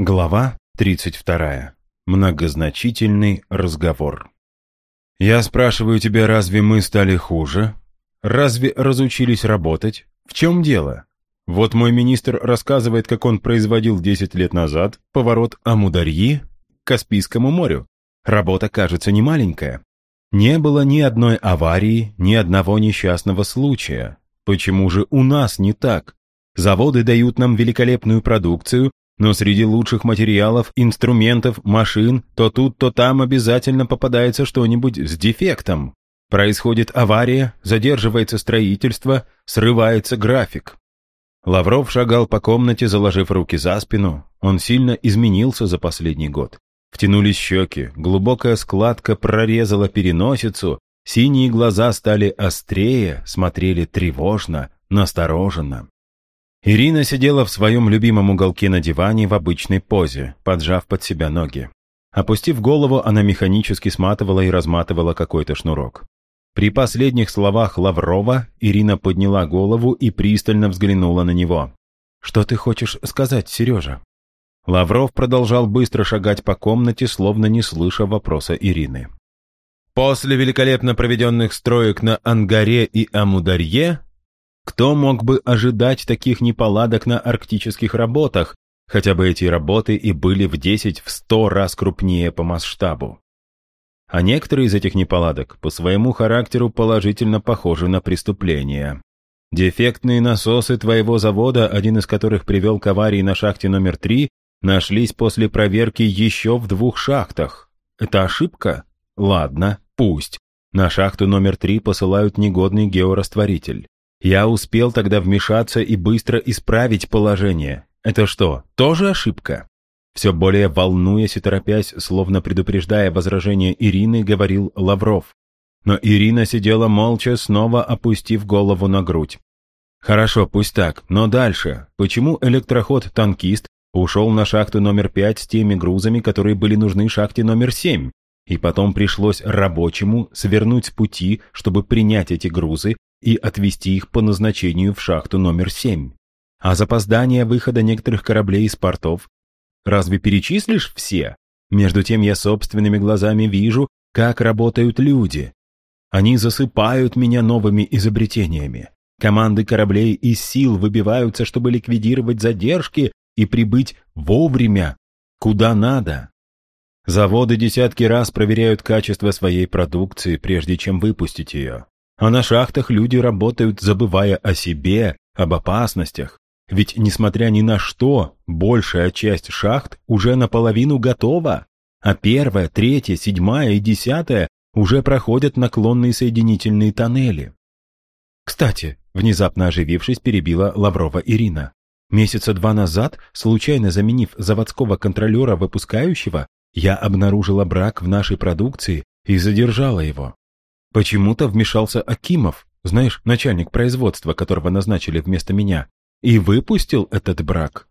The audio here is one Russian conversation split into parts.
Глава 32. Многозначительный разговор. «Я спрашиваю тебя, разве мы стали хуже? Разве разучились работать? В чем дело? Вот мой министр рассказывает, как он производил 10 лет назад поворот Амударьи к Каспийскому морю. Работа кажется немаленькая. Не было ни одной аварии, ни одного несчастного случая. Почему же у нас не так? Заводы дают нам великолепную продукцию, но среди лучших материалов, инструментов, машин, то тут, то там обязательно попадается что-нибудь с дефектом. Происходит авария, задерживается строительство, срывается график. Лавров шагал по комнате, заложив руки за спину. Он сильно изменился за последний год. Втянулись щеки, глубокая складка прорезала переносицу, синие глаза стали острее, смотрели тревожно, настороженно. Ирина сидела в своем любимом уголке на диване в обычной позе, поджав под себя ноги. Опустив голову, она механически сматывала и разматывала какой-то шнурок. При последних словах Лаврова Ирина подняла голову и пристально взглянула на него. «Что ты хочешь сказать, Сережа?» Лавров продолжал быстро шагать по комнате, словно не слыша вопроса Ирины. После великолепно проведенных строек на Ангаре и Амударье кто мог бы ожидать таких неполадок на арктических работах, хотя бы эти работы и были в 10 в 100 раз крупнее по масштабу? А некоторые из этих неполадок по своему характеру положительно похожи на преступления. Дефектные насосы твоего завода, один из которых привел к аварии на шахте номер 3, нашлись после проверки еще в двух шахтах. Это ошибка? Ладно, пусть. На шахту номер 3 посылают негодный георастворитель. Я успел тогда вмешаться и быстро исправить положение. Это что, тоже ошибка? Все более волнуясь и торопясь, словно предупреждая возражение Ирины, говорил Лавров. Но Ирина сидела молча, снова опустив голову на грудь. Хорошо, пусть так, но дальше. Почему электроход-танкист ушел на шахту номер пять с теми грузами, которые были нужны шахте номер семь? И потом пришлось рабочему свернуть с пути, чтобы принять эти грузы и отвезти их по назначению в шахту номер 7. А запоздание выхода некоторых кораблей из портов разве перечислишь все? Между тем я собственными глазами вижу, как работают люди. Они засыпают меня новыми изобретениями. Команды кораблей из сил выбиваются, чтобы ликвидировать задержки и прибыть вовремя, куда надо. Заводы десятки раз проверяют качество своей продукции, прежде чем выпустить ее. А на шахтах люди работают, забывая о себе, об опасностях. Ведь, несмотря ни на что, большая часть шахт уже наполовину готова, а первая, третья, седьмая и десятая уже проходят наклонные соединительные тоннели. Кстати, внезапно оживившись, перебила Лаврова Ирина. Месяца два назад, случайно заменив заводского контролера выпускающего, я обнаружила брак в нашей продукции и задержала его. Почему-то вмешался Акимов, знаешь, начальник производства, которого назначили вместо меня, и выпустил этот брак.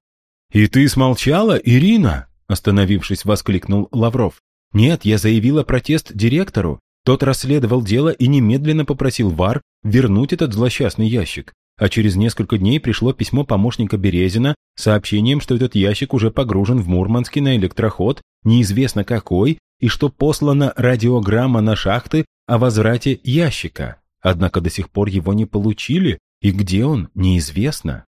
«И ты смолчала, Ирина?» Остановившись, воскликнул Лавров. «Нет, я заявила протест директору. Тот расследовал дело и немедленно попросил ВАР вернуть этот злосчастный ящик. А через несколько дней пришло письмо помощника Березина с сообщением, что этот ящик уже погружен в Мурманске на электроход, неизвестно какой, и что послана радиограмма на шахты о возврате ящика, однако до сих пор его не получили, и где он, неизвестно.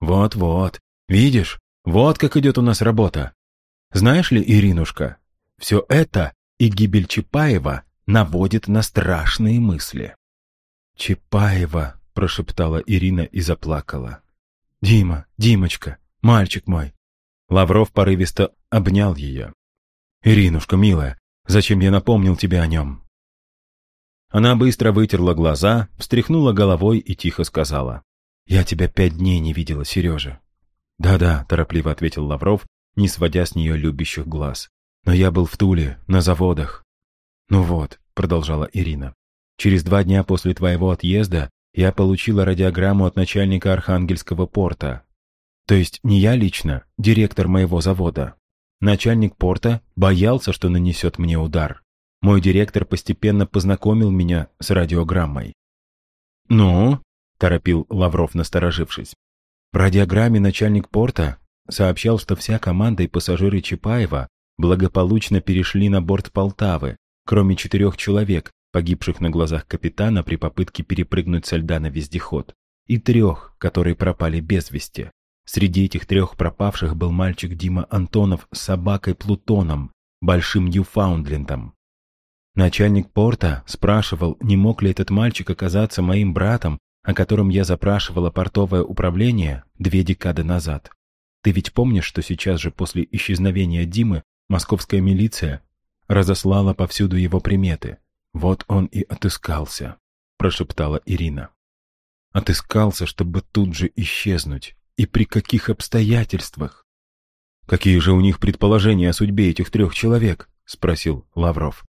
Вот-вот, видишь, вот как идет у нас работа. Знаешь ли, Иринушка, все это и гибель Чапаева наводит на страшные мысли. «Чапаева», — прошептала Ирина и заплакала. «Дима, Димочка, мальчик мой». Лавров порывисто обнял ее. «Иринушка, милая, зачем я напомнил тебе о нем? Она быстро вытерла глаза, встряхнула головой и тихо сказала. «Я тебя пять дней не видела, Сережа». «Да-да», — торопливо ответил Лавров, не сводя с нее любящих глаз. «Но я был в Туле, на заводах». «Ну вот», — продолжала Ирина, «через два дня после твоего отъезда я получила радиограмму от начальника Архангельского порта. То есть не я лично, директор моего завода. Начальник порта боялся, что нанесет мне удар. Мой директор постепенно познакомил меня с радиограммой. «Ну?» — торопил Лавров, насторожившись. В радиограмме начальник порта сообщал, что вся команда и пассажиры Чапаева благополучно перешли на борт Полтавы, кроме четырех человек, погибших на глазах капитана при попытке перепрыгнуть со льда на вездеход, и трех, которые пропали без вести. Среди этих трех пропавших был мальчик Дима Антонов с собакой Плутоном, большим Ньюфаундлендом. Начальник порта спрашивал, не мог ли этот мальчик оказаться моим братом, о котором я запрашивала портовое управление две декады назад. Ты ведь помнишь, что сейчас же после исчезновения Димы московская милиция разослала повсюду его приметы? Вот он и отыскался, прошептала Ирина. Отыскался, чтобы тут же исчезнуть. И при каких обстоятельствах? Какие же у них предположения о судьбе этих трех человек? Спросил Лавров.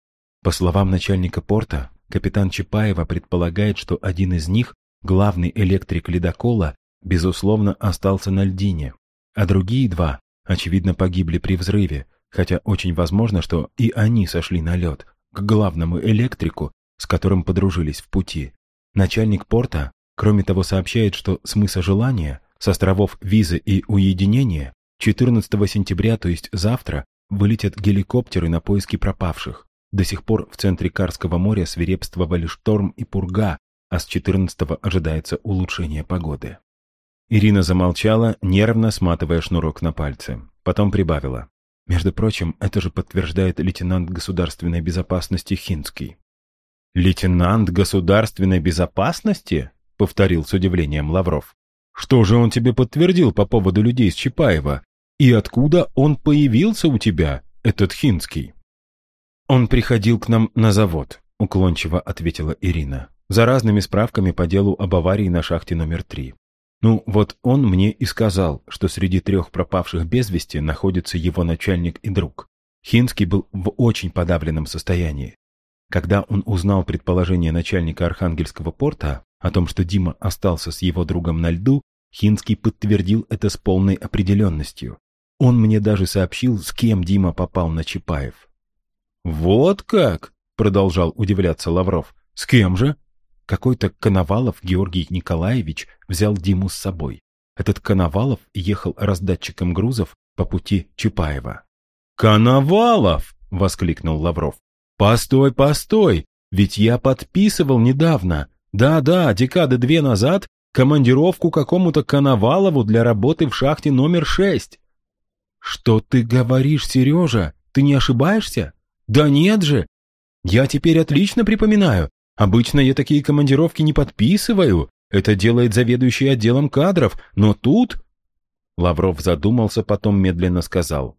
По словам начальника порта, капитан Чапаева предполагает, что один из них, главный электрик ледокола, безусловно, остался на льдине, а другие два, очевидно, погибли при взрыве, хотя очень возможно, что и они сошли на лед, к главному электрику, с которым подружились в пути. Начальник порта, кроме того, сообщает, что с мыса Желания, с островов Визы и Уединения, 14 сентября, то есть завтра, вылетят геликоптеры на поиски пропавших. До сих пор в центре Карского моря свирепствовали шторм и пурга, а с 14 ожидается улучшение погоды. Ирина замолчала, нервно сматывая шнурок на пальце. Потом прибавила. Между прочим, это же подтверждает лейтенант государственной безопасности Хинский. «Лейтенант государственной безопасности?» — повторил с удивлением Лавров. «Что же он тебе подтвердил по поводу людей с Чапаева? И откуда он появился у тебя, этот Хинский?» «Он приходил к нам на завод», — уклончиво ответила Ирина, «за разными справками по делу об аварии на шахте номер три. Ну, вот он мне и сказал, что среди трех пропавших без вести находится его начальник и друг. Хинский был в очень подавленном состоянии. Когда он узнал предположение начальника Архангельского порта о том, что Дима остался с его другом на льду, Хинский подтвердил это с полной определенностью. Он мне даже сообщил, с кем Дима попал на Чапаев. «Вот как?» — продолжал удивляться Лавров. «С кем же?» Какой-то Коновалов Георгий Николаевич взял Диму с собой. Этот Коновалов ехал раздатчиком грузов по пути Чапаева. «Коновалов!» — воскликнул Лавров. «Постой, постой! Ведь я подписывал недавно, да-да, декады две назад, командировку какому-то Коновалову для работы в шахте номер шесть». «Что ты говоришь, Сережа? Ты не ошибаешься?» Да нет же! Я теперь отлично припоминаю. Обычно я такие командировки не подписываю. Это делает заведующий отделом кадров. Но тут... Лавров задумался, потом медленно сказал.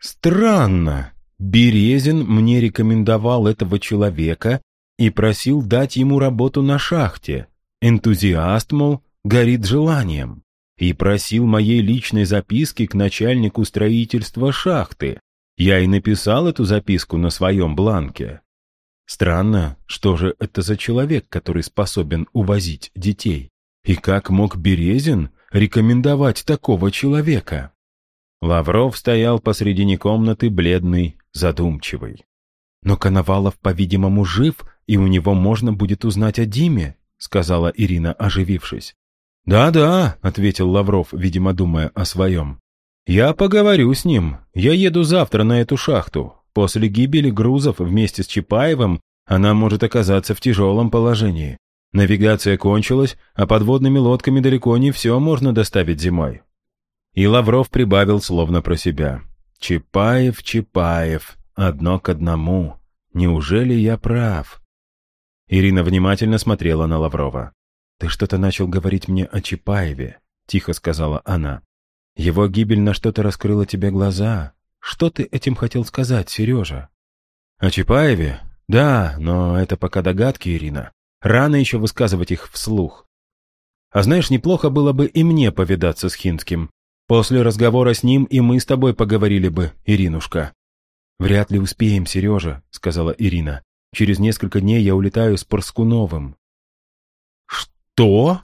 Странно. Березин мне рекомендовал этого человека и просил дать ему работу на шахте. Энтузиаст, мол, горит желанием. И просил моей личной записки к начальнику строительства шахты. Я и написал эту записку на своем бланке. Странно, что же это за человек, который способен увозить детей? И как мог Березин рекомендовать такого человека? Лавров стоял посредине комнаты, бледный, задумчивый. «Но Коновалов, по-видимому, жив, и у него можно будет узнать о Диме», сказала Ирина, оживившись. «Да-да», — ответил Лавров, видимо, думая о своем. «Я поговорю с ним. Я еду завтра на эту шахту. После гибели грузов вместе с Чапаевым она может оказаться в тяжелом положении. Навигация кончилась, а подводными лодками далеко не все можно доставить зимой». И Лавров прибавил словно про себя. «Чапаев, Чапаев, одно к одному. Неужели я прав?» Ирина внимательно смотрела на Лаврова. «Ты что-то начал говорить мне о Чапаеве», — тихо сказала она. Его гибель на что-то раскрыла тебе глаза. Что ты этим хотел сказать, Сережа? О Чапаеве? Да, но это пока догадки, Ирина. Рано еще высказывать их вслух. А знаешь, неплохо было бы и мне повидаться с Хинским. После разговора с ним и мы с тобой поговорили бы, Иринушка. Вряд ли успеем, Сережа, сказала Ирина. Через несколько дней я улетаю с Порскуновым. Что?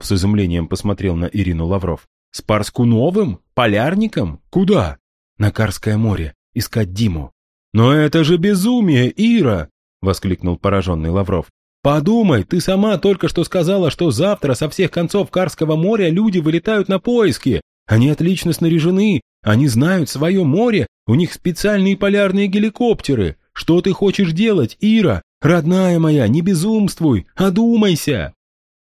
С изумлением посмотрел на Ирину Лавров. С Парскуновым? Полярником? Куда? На Карское море. Искать Диму. Но это же безумие, Ира! Воскликнул пораженный Лавров. Подумай, ты сама только что сказала, что завтра со всех концов Карского моря люди вылетают на поиски. Они отлично снаряжены, они знают свое море, у них специальные полярные геликоптеры. Что ты хочешь делать, Ира? Родная моя, не безумствуй, одумайся!»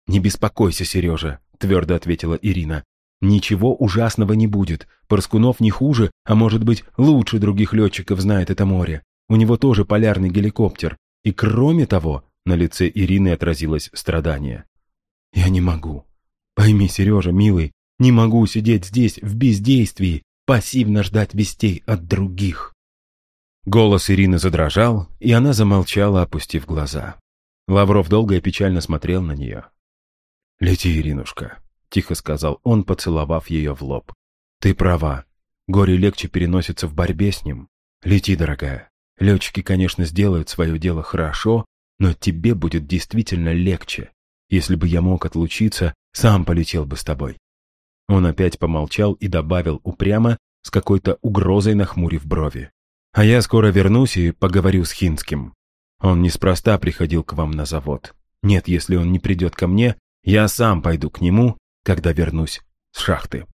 «Не беспокойся, Сережа», — твердо ответила Ирина. «Ничего ужасного не будет. Парскунов не хуже, а может быть, лучше других летчиков знает это море. У него тоже полярный геликоптер. И кроме того, на лице Ирины отразилось страдание. «Я не могу. Пойми, Сережа, милый, не могу сидеть здесь в бездействии, пассивно ждать вестей от других». Голос Ирины задрожал, и она замолчала, опустив глаза. Лавров долго и печально смотрел на нее. «Лети, Иринушка», — тихо сказал он, поцеловав ее в лоб. «Ты права. Горе легче переносится в борьбе с ним. Лети, дорогая. Летчики, конечно, сделают свое дело хорошо, но тебе будет действительно легче. Если бы я мог отлучиться, сам полетел бы с тобой». Он опять помолчал и добавил упрямо, с какой-то угрозой нахмурив брови. «А я скоро вернусь и поговорю с Хинским. Он неспроста приходил к вам на завод. Нет, если он не придет ко мне, я сам пойду к нему, когда вернусь с шахты».